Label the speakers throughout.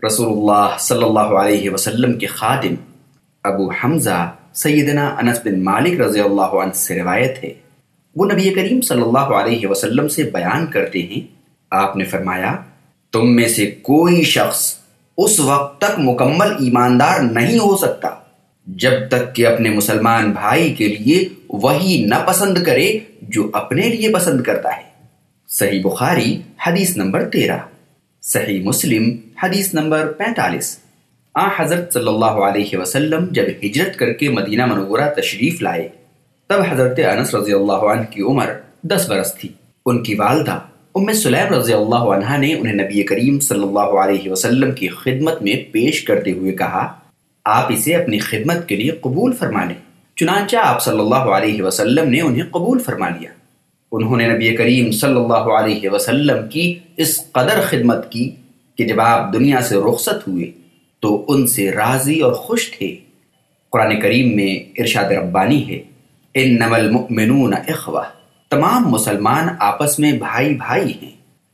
Speaker 1: رسول اللہ صلی اللہ علیہ وسلم کے خادم ابو حمزہ سیدنا انس بن مالک رضی اللہ عنہ سے روایت ہے وہ نبی کریم صلی اللہ علیہ وسلم سے بیان کرتے ہیں آپ نے فرمایا تم میں سے کوئی شخص اس وقت تک مکمل ایماندار نہیں ہو سکتا جب تک کہ اپنے مسلمان بھائی کے لیے وہی نہ پسند کرے جو اپنے لیے پسند کرتا ہے صحیح بخاری حدیث نمبر تیرہ صحیح مسلم، حدیث نمبر پینتالیس۔ آ حضرت صلی اللہ علیہ وسلم جب ہجرت کر کے مدینہ منورہ تشریف لائے، تب حضرت انس رضی اللہ عنہ کی عمر دس برس تھی۔ ان کی والدہ ام سلیم رضی اللہ عنہ نے انہیں نبی کریم صلی اللہ علیہ وسلم کی خدمت میں پیش کرتے ہوئے کہا، آپ اسے اپنی خدمت کے لیے قبول فرما لیں چنانچہ آپ صلی اللہ علیہ وسلم نے انہیں قبول فرما لیا۔ انہوں نے نبی کریم صلی اللہ علیہ وسلم کی اس قدر خدمت کی کہ جب آپ دنیا سے رخصت ہوئے تو ان سے راضی اور خوش تھے۔ قرآن کریم میں ارشاد ربانی ہے ان نمل ممنون تمام مسلمان آپس میں بھائی بھائی ہیں۔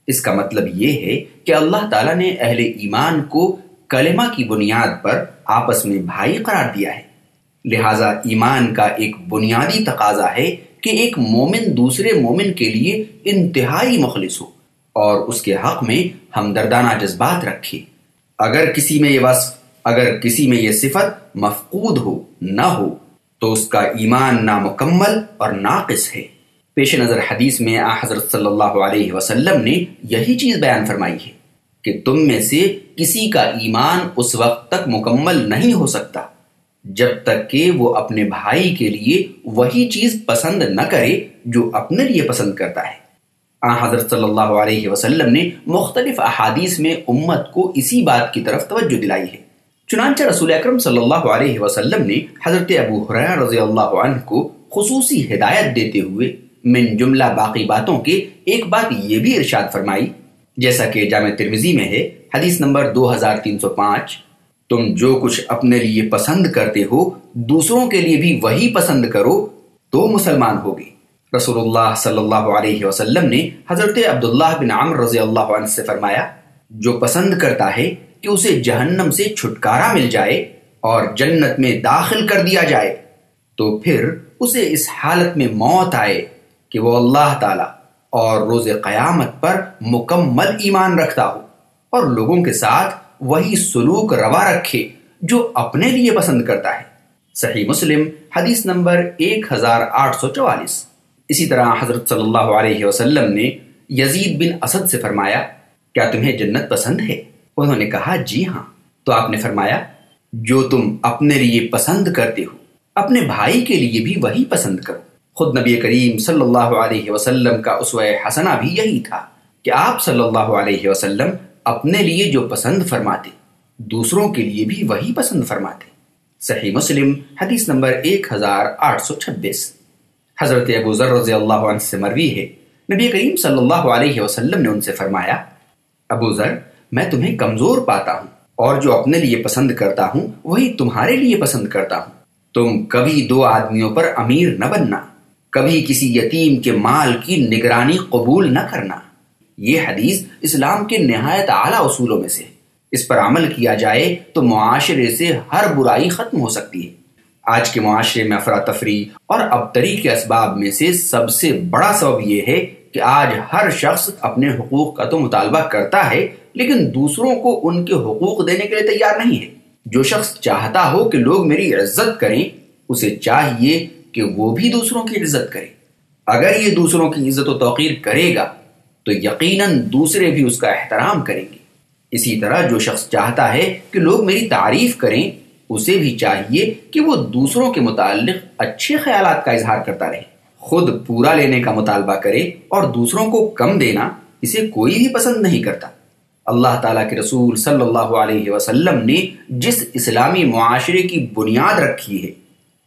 Speaker 1: اس کا مطلب یہ ہے کہ اللہ تعالیٰ نے اہل ایمان کو کلمہ کی بنیاد پر آپس میں بھائی قرار دیا ہے۔ لہذا ایمان کا ایک بنیادی تقاضا ہے کہ ایک مومن دوسرے مومن کے لیے انتہائی مخلص ہو اور اس کے حق میں ہمدردانہ جذبات رکھے۔ اگر کسی میں یہ وصف، اگر کسی میں یہ صفت مفقود ہو، نہ ہو، تو اس کا ایمان نامکمل اور ناقص ہے۔ پیش نظر حدیث میں آ حضرت صلی اللہ علیہ وسلم نے یہی چیز بیان فرمائی ہے کہ تم میں سے کسی کا ایمان اس وقت تک مکمل نہیں ہو سکتا۔ جب تک کہ وہ اپنے بھائی کے لیے وہی چیز پسند نہ کرے جو اپنے لیے پسند کرتا ہے۔ آن حضرت صلی اللہ علیہ وسلم نے مختلف احادیث میں امت کو اسی بات کی طرف توجہ دلائی ہے۔ چنانچہ رسول اکرم صلی اللہ علیہ وسلم نے حضرت ابو حریر رضی اللہ عنہ کو خصوصی ہدایت دیتے ہوئے من جملہ باقی باتوں کے ایک بات یہ بھی ارشاد فرمائی، جیسا کہ جامع ترمزی میں ہے، حدیث نمبر دو ہزار تین سو پانچ۔ تم جو کچھ اپنے لیے پسند کرتے ہو، دوسروں کے لیے بھی وہی پسند کرو، تو مسلمان ہوگی رسول اللہ صلی اللہ علیہ وسلم نے حضرت عبداللہ بن عمر رضی اللہ عنہ سے فرمایا، جو پسند کرتا ہے کہ اسے جہنم سے چھٹکارا مل جائے اور جنت میں داخل کر دیا جائے، تو پھر اسے اس حالت میں موت آئے کہ وہ اللہ تعالی اور روز قیامت پر مکمل ایمان رکھتا ہو اور لوگوں کے ساتھ وہی سلوک روا رکھے جو اپنے لیے پسند کرتا ہے۔ صحیح مسلم، حدیث نمبر ایک ہزار آٹھ سو چوالیس۔ اسی طرح حضرت صلی اللہ علیہ وسلم نے یزید بن اسد سے فرمایا، کیا تمہیں جنت پسند ہے؟ انہوں نے کہا جی ہاں۔ تو آپ نے فرمایا، جو تم اپنے لیے پسند کرتے ہو، اپنے بھائی کے لیے بھی وہی پسند کرو۔ خود نبی کریم صلی اللہ علیہ وسلم کا اسوہ حسنہ بھی یہی تھا کہ آپ صلی اللہ علیہ وسلم اپنے لیے جو پسند فرماتے، دوسروں کے لیے بھی وہی پسند فرماتے۔ صحیح مسلم، حدیث نمبر ایک ہزار آٹھ سو چھبیس۔ حضرت ابو ذر رضی اللہ عنہ سے مروی ہے۔ نبی کریم صلی اللہ علیہ وسلم نے ان سے فرمایا، ابو ذر، میں تمہیں کمزور پاتا ہوں اور جو اپنے لیے پسند کرتا ہوں، وہی تمہارے لیے پسند کرتا ہوں۔ تم کبھی دو آدمیوں پر امیر نہ بننا، کبھی کسی یتیم کے مال کی نگرانی قبول نہ کرنا۔ یہ حدیث اسلام کے نہایت اعلیٰ اصولوں میں سے اس پر عمل کیا جائے تو معاشرے سے ہر برائی ختم ہو سکتی ہے۔ آج کے معاشرے میں افراتفری اور ابتری کے اسباب میں سے سب سے بڑا سبب یہ ہے کہ آج ہر شخص اپنے حقوق کا تو مطالبہ کرتا ہے، لیکن دوسروں کو ان کے حقوق دینے کے لیے تیار نہیں ہے۔ جو شخص چاہتا ہو کہ لوگ میری عزت کریں، اسے چاہیے کہ وہ بھی دوسروں کی عزت کرے۔ اگر یہ دوسروں کی عزت و توقیر کرے گا تو یقیناً دوسرے بھی اس کا احترام کریں گے۔ اسی طرح جو شخص چاہتا ہے کہ لوگ میری تعریف کریں، اسے بھی چاہیے کہ وہ دوسروں کے متعلق اچھے خیالات کا اظہار کرتا رہے۔ خود پورا لینے کا مطالبہ کرے اور دوسروں کو کم دینا اسے کوئی بھی پسند نہیں کرتا۔ اللہ تعالیٰ کے رسول صلی اللہ علیہ وسلم نے جس اسلامی معاشرے کی بنیاد رکھی ہے،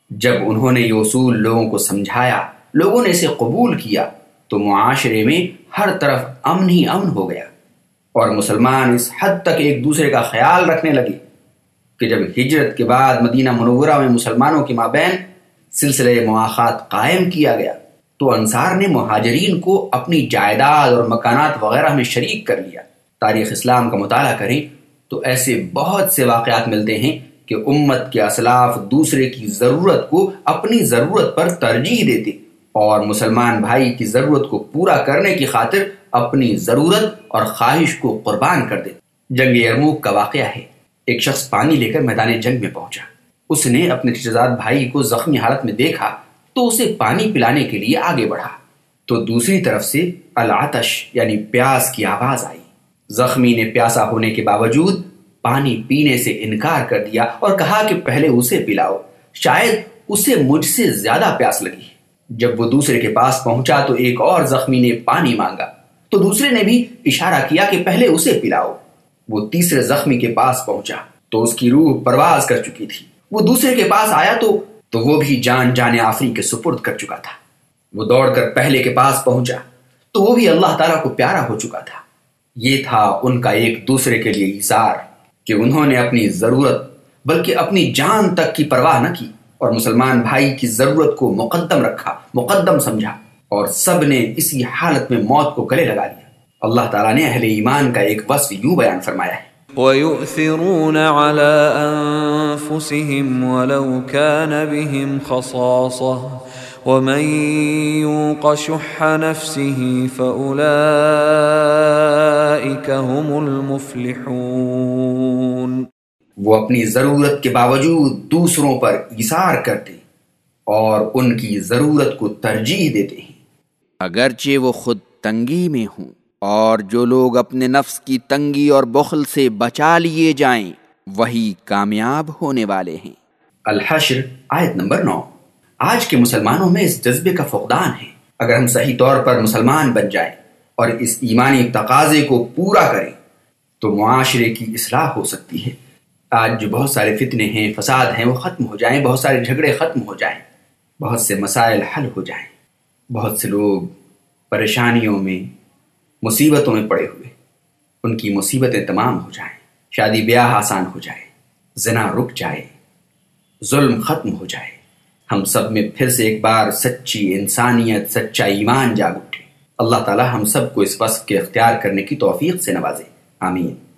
Speaker 1: جب انہوں نے یہ اصول لوگوں کو سمجھایا، لوگوں نے اسے قبول کیا تو معاشرے میں ہر طرف امن ہی امن ہو گیا اور مسلمان اس حد تک ایک دوسرے کا خیال رکھنے لگے کہ جب ہجرت کے بعد مدینہ منورہ میں مسلمانوں کے مابین سلسلہ مواخات قائم کیا گیا تو انصار نے مہاجرین کو اپنی جائیداد اور مکانات وغیرہ میں شریک کر لیا۔ تاریخ اسلام کا مطالعہ کریں تو ایسے بہت سے واقعات ملتے ہیں کہ امت کے اسلاف دوسرے کی ضرورت کو اپنی ضرورت پر ترجیح دیتے۔ اور مسلمان بھائی کی ضرورت کو پورا کرنے کی خاطر اپنی ضرورت اور خواہش کو قربان کر دیتے جنگ یرموک کا واقعہ ہے۔ ایک شخص پانی لے کر میدان جنگ میں پہنچا۔ اس نے اپنے رشتے بھائی کو زخمی حالت میں دیکھا تو اسے پانی پلانے کے لیے آگے بڑھا۔ تو دوسری طرف سے العتش یعنی پیاس کی آواز آئی۔ زخمی نے پیاسا ہونے کے باوجود پانی پینے سے انکار کر دیا اور کہا کہ پہلے اسے پلاؤ، شاید اسے مجھ سے زیادہ پیاس لگی۔ جب وہ دوسرے کے پاس پہنچا تو ایک اور زخمی نے پانی مانگا۔ تو دوسرے نے بھی اشارہ کیا کہ پہلے اسے پلاؤ۔ وہ تیسرے زخمی کے پاس پہنچا تو اس کی روح پرواز کر چکی تھی۔ وہ دوسرے کے پاس آیا تو تو وہ بھی جان جانے آفری کے سپرد کر چکا تھا۔ وہ دوڑ کر پہلے کے پاس پہنچا تو وہ بھی اللہ تعالیٰ کو پیارا ہو چکا تھا۔ یہ تھا ان کا ایک دوسرے کے لیے اظہار کہ انہوں نے اپنی ضرورت بلکہ اپنی جان تک کی پرواہ نہ کی۔ اور مسلمان بھائی کی ضرورت کو مقدم رکھا، مقدم سمجھا اور سب نے اسی حالت میں موت کو گلے لگا دیا۔ اللہ تعالیٰ نے اہل ایمان کا ایک وصف یوں بیان فرمایا ہے۔
Speaker 2: وَيُؤْثِرُونَ عَلَىٰ أَنفُسِهِمْ وَلَوْ كَانَ بِهِمْ خَصَاصَةٌ ومن يوق شح نفسه فأولئك هم المفلحون
Speaker 1: وہ اپنی ضرورت کے باوجود دوسروں پر اثار کرتے اور ان کی ضرورت کو ترجیح دیتے ہیں۔
Speaker 3: اگرچہ وہ خود تنگی میں ہوں اور جو لوگ اپنے نفس کی تنگی اور بخل سے بچا لیے جائیں وہی کامیاب ہونے والے ہیں۔
Speaker 1: الحشر آیت نمبر نو۔ آج کے مسلمانوں میں اس جذبے کا فقدان ہے۔ اگر ہم صحیح طور پر مسلمان بن جائیں اور اس ایمانی تقاضے کو پورا کریں تو معاشرے کی اصلاح ہو سکتی ہے۔ آج جو بہت سارے فتنے ہیں، فساد ہیں، وہ ختم ہو جائیں، بہت سارے جھگڑے ختم ہو جائیں، بہت سے مسائل حل ہو جائیں، بہت سے لوگ پریشانیوں میں، مصیبتوں میں پڑے ہوئے، ان کی مصیبتیں تمام ہو جائیں، شادی بیاہ آسان ہو جائے، زنا رک جائے، ظلم ختم ہو جائے، ہم سب میں پھر سے ایک بار سچی انسانیت، سچا ایمان جاگ اٹھے۔ اللہ تعالی ہم سب کو اس وصف کے اختیار کرنے کی توفیق سے نوازے۔ آمین۔